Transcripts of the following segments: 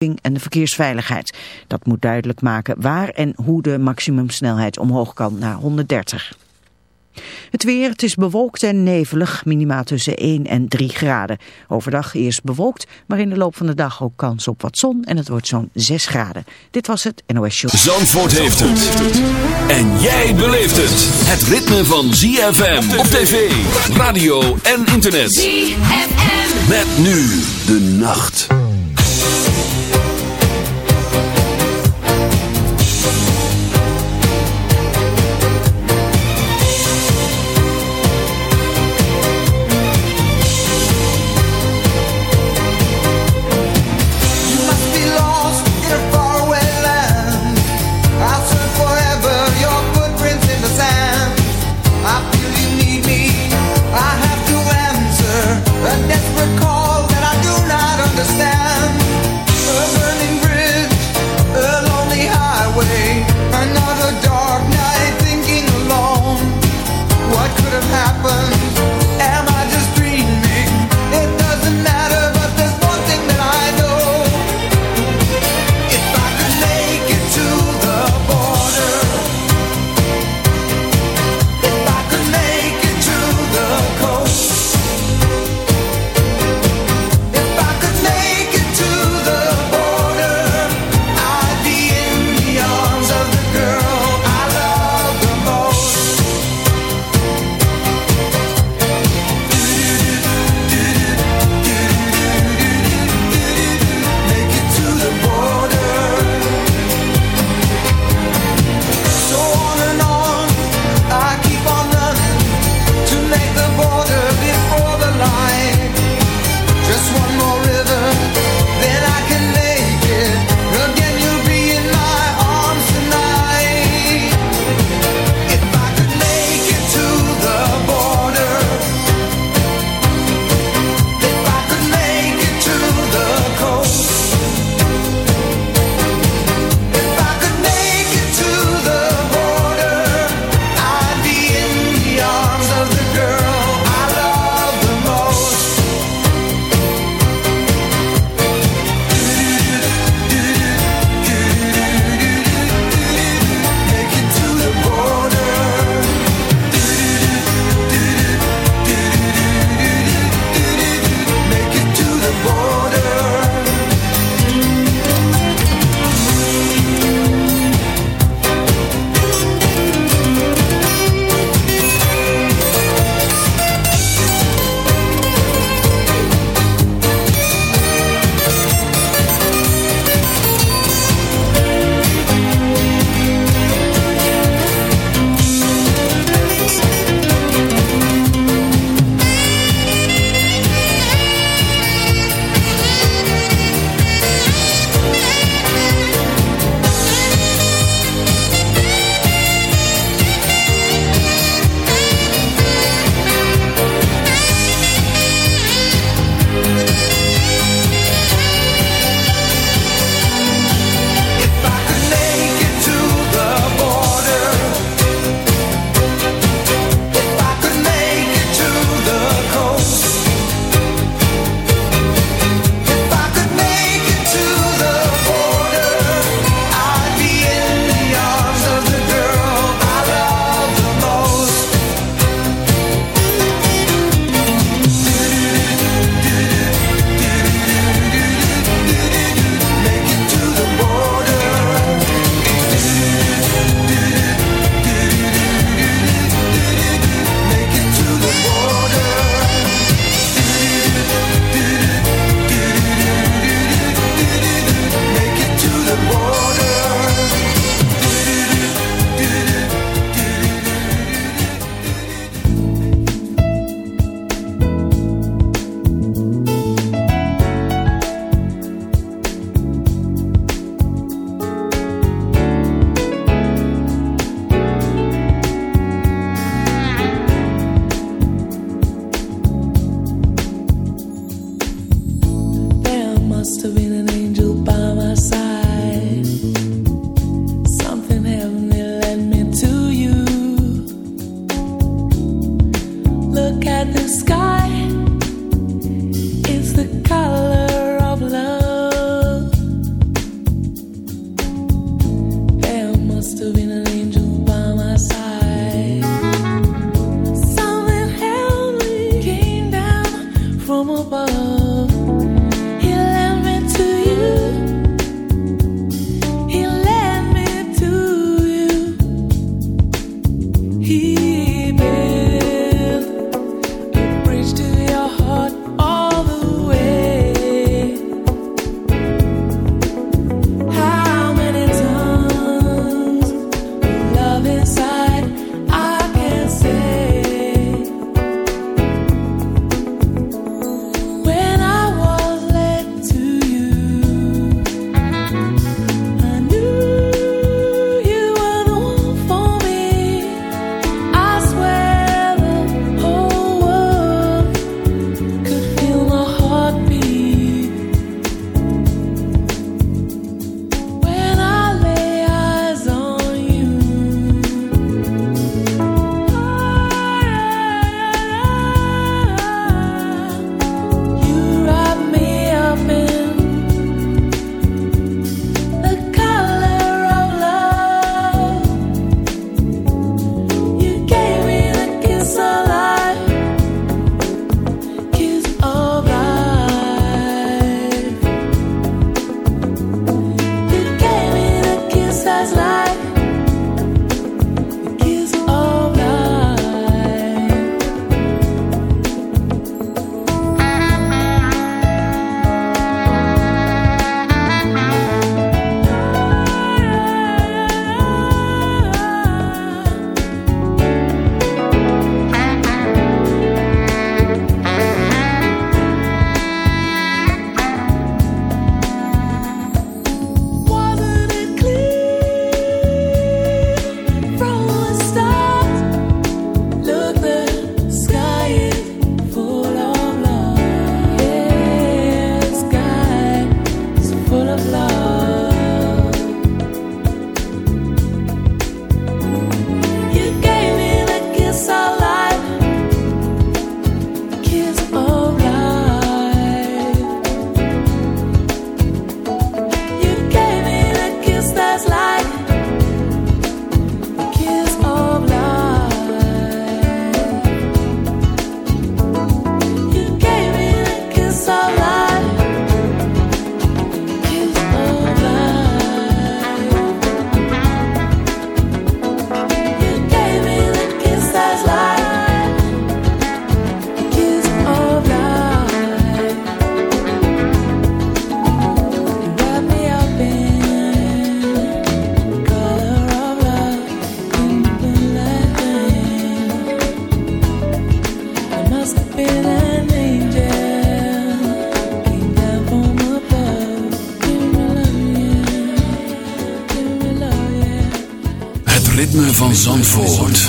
en de verkeersveiligheid. Dat moet duidelijk maken waar en hoe de maximumsnelheid omhoog kan naar 130. Het weer, het is bewolkt en nevelig, minimaal tussen 1 en 3 graden. Overdag eerst bewolkt, maar in de loop van de dag ook kans op wat zon en het wordt zo'n 6 graden. Dit was het NOS Show. Zandvoort heeft het. En jij beleeft het. Het ritme van ZFM op tv, radio en internet. ZFM. Met nu de nacht. Van Zandvoort.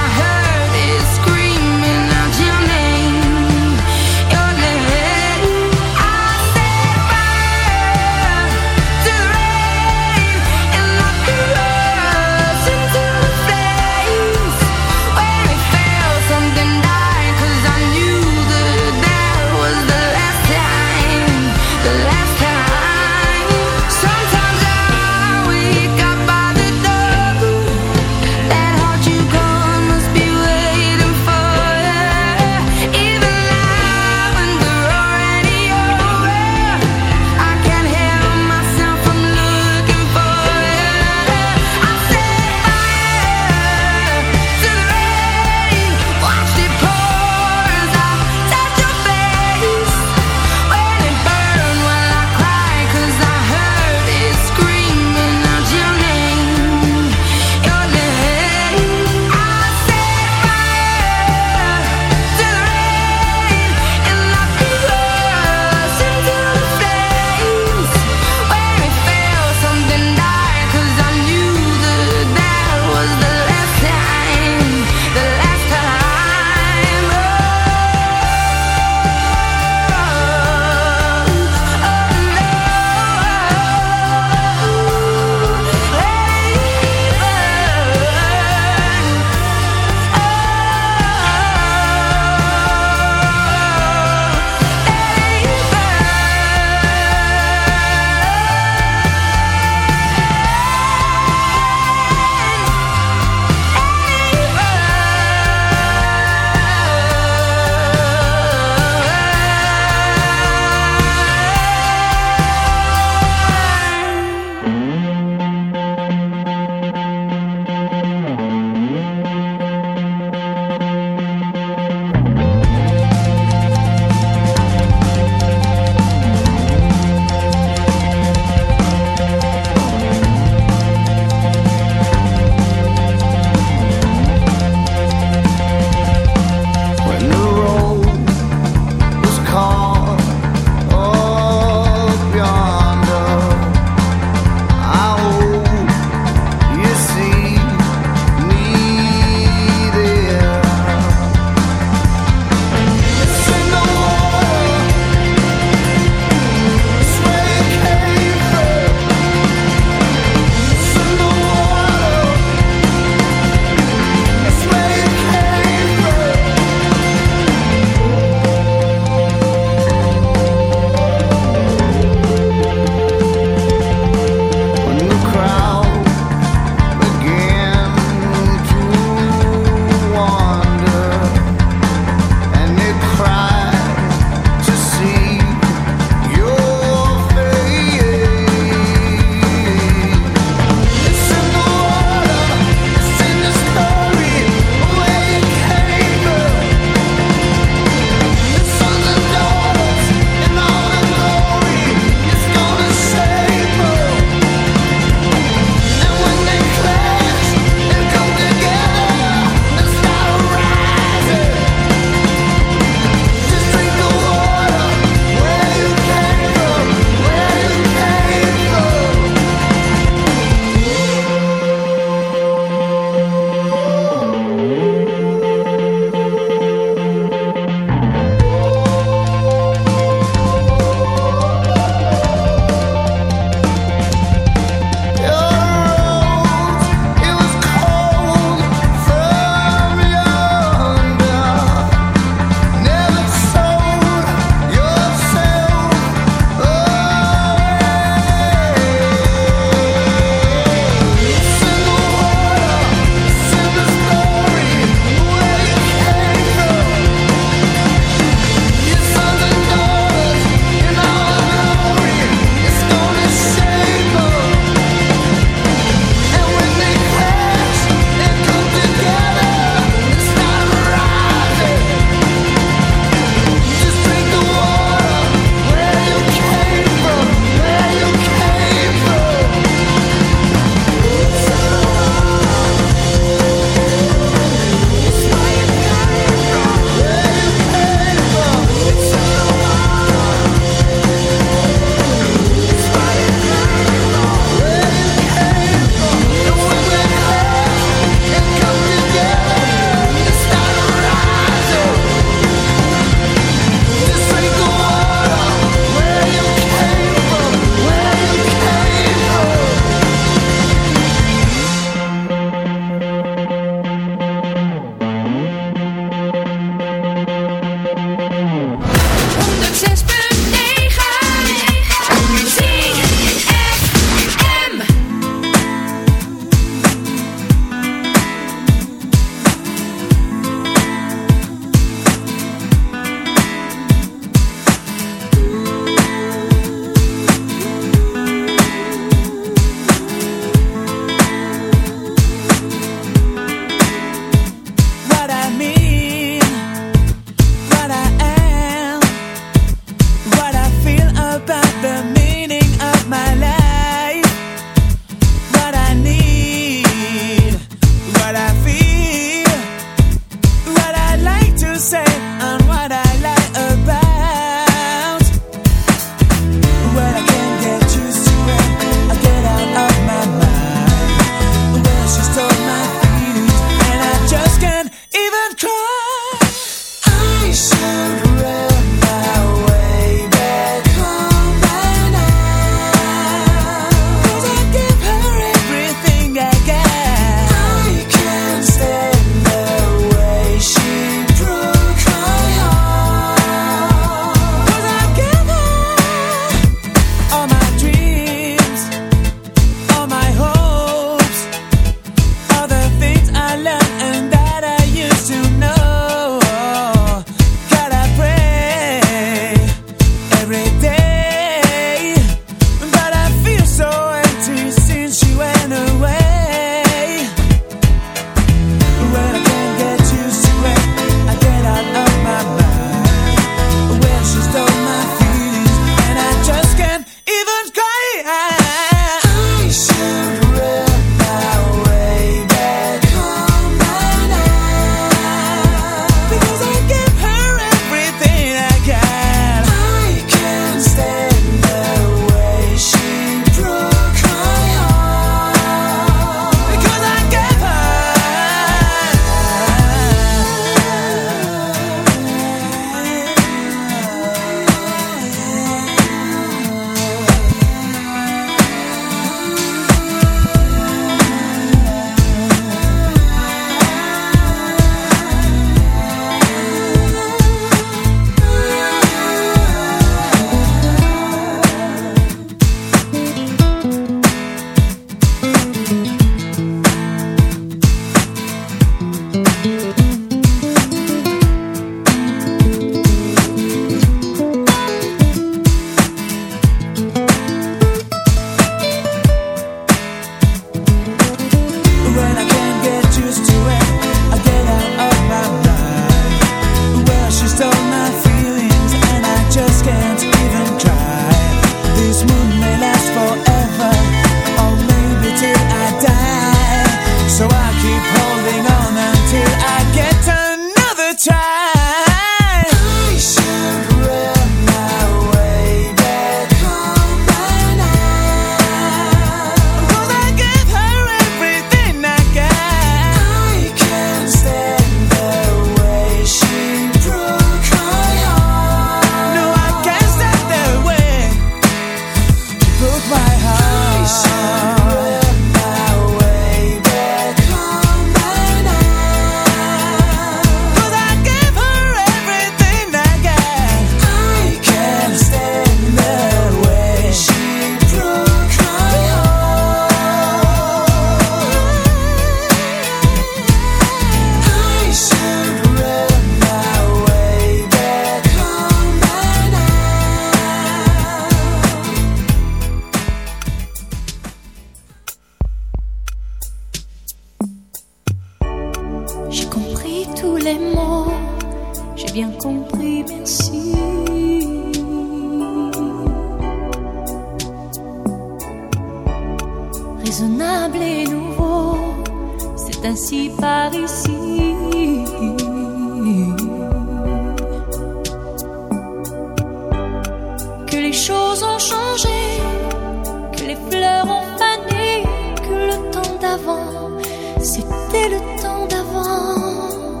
C'était le temps d'avant,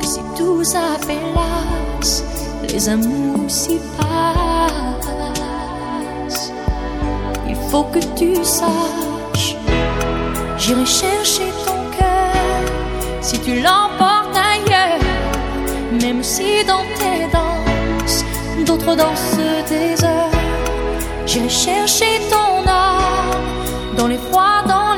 si tout s'appelasse, les amours s'y passent. Il faut que tu saches, j'irai chercher ton cœur si tu l'emportes ailleurs, même si dans tes danses, d'autres dansent des heures. J'irai chercher ton âme dans les froids, dans les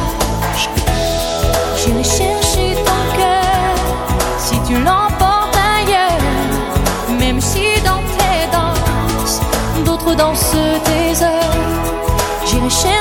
shall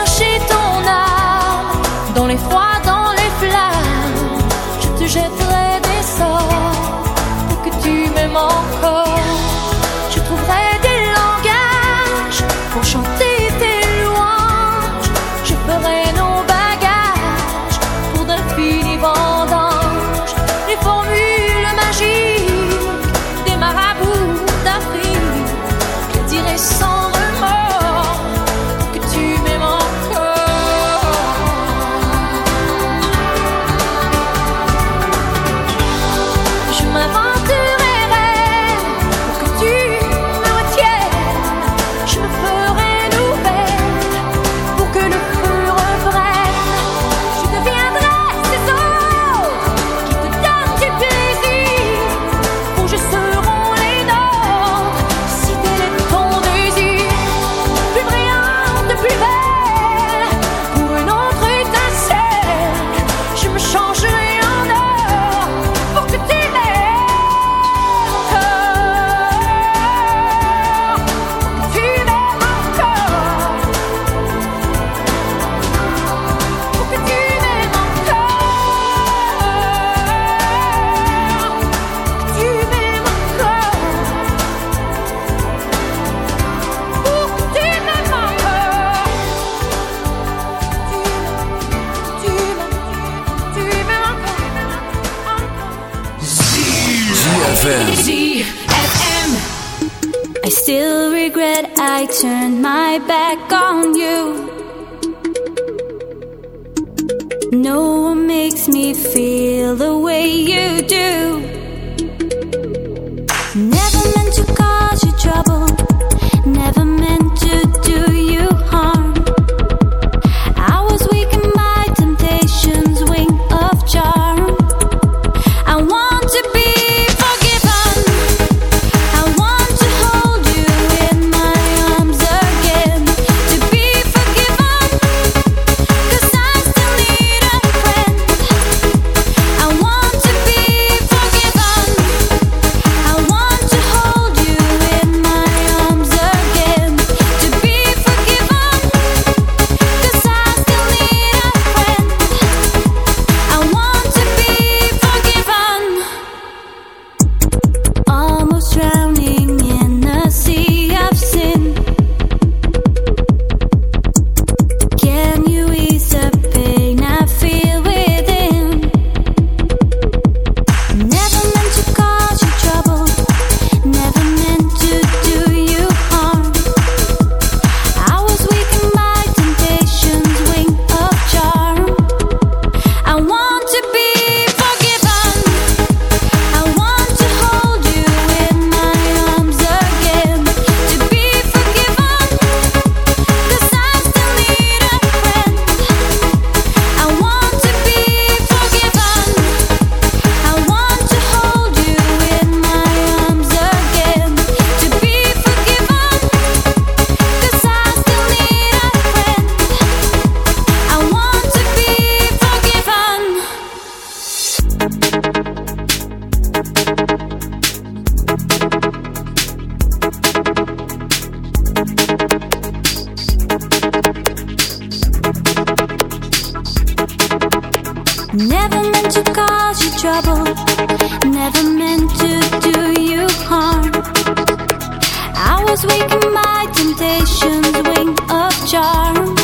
temptation's wing of charm.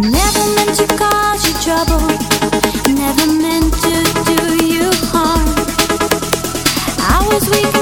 Never meant to cause you trouble, never meant to do you harm. I was weak.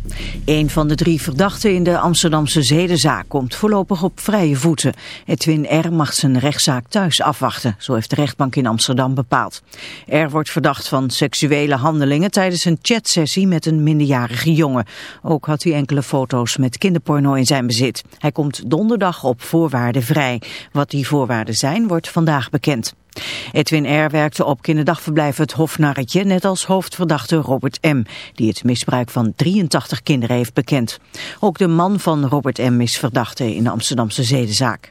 Een van de drie verdachten in de Amsterdamse zedenzaak komt voorlopig op vrije voeten. Edwin R. mag zijn rechtszaak thuis afwachten, zo heeft de rechtbank in Amsterdam bepaald. R. wordt verdacht van seksuele handelingen tijdens een chatsessie met een minderjarige jongen. Ook had hij enkele foto's met kinderporno in zijn bezit. Hij komt donderdag op voorwaarden vrij. Wat die voorwaarden zijn, wordt vandaag bekend. Edwin R. werkte op kinderdagverblijf het Hofnarretje, net als hoofdverdachte Robert M., die het misbruik van 83 kinderen heeft bekend. Ook de man van Robert M. is verdachte in de Amsterdamse zedenzaak.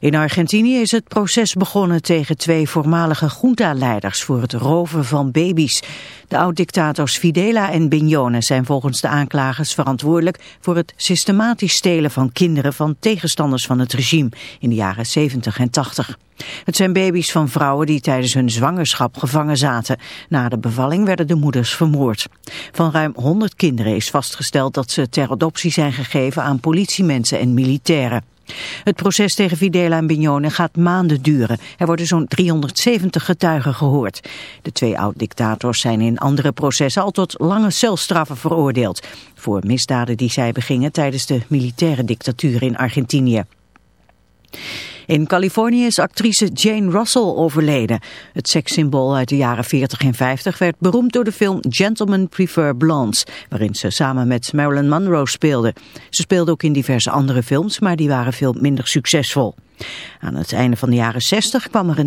In Argentinië is het proces begonnen tegen twee voormalige junta-leiders voor het roven van baby's. De oud-dictators Fidela en Bignone zijn volgens de aanklagers verantwoordelijk voor het systematisch stelen van kinderen van tegenstanders van het regime in de jaren 70 en 80. Het zijn baby's van vrouwen die tijdens hun zwangerschap gevangen zaten. Na de bevalling werden de moeders vermoord. Van ruim 100 kinderen is vastgesteld dat ze ter adoptie zijn gegeven aan politiemensen en militairen. Het proces tegen Videla en Bignone gaat maanden duren. Er worden zo'n 370 getuigen gehoord. De twee oud-dictators zijn in andere processen al tot lange celstraffen veroordeeld. Voor misdaden die zij begingen tijdens de militaire dictatuur in Argentinië. In Californië is actrice Jane Russell overleden. Het sekssymbool uit de jaren 40 en 50 werd beroemd door de film Gentlemen Prefer Blondes, waarin ze samen met Marilyn Monroe speelde. Ze speelde ook in diverse andere films, maar die waren veel minder succesvol. Aan het einde van de jaren 60 kwam er een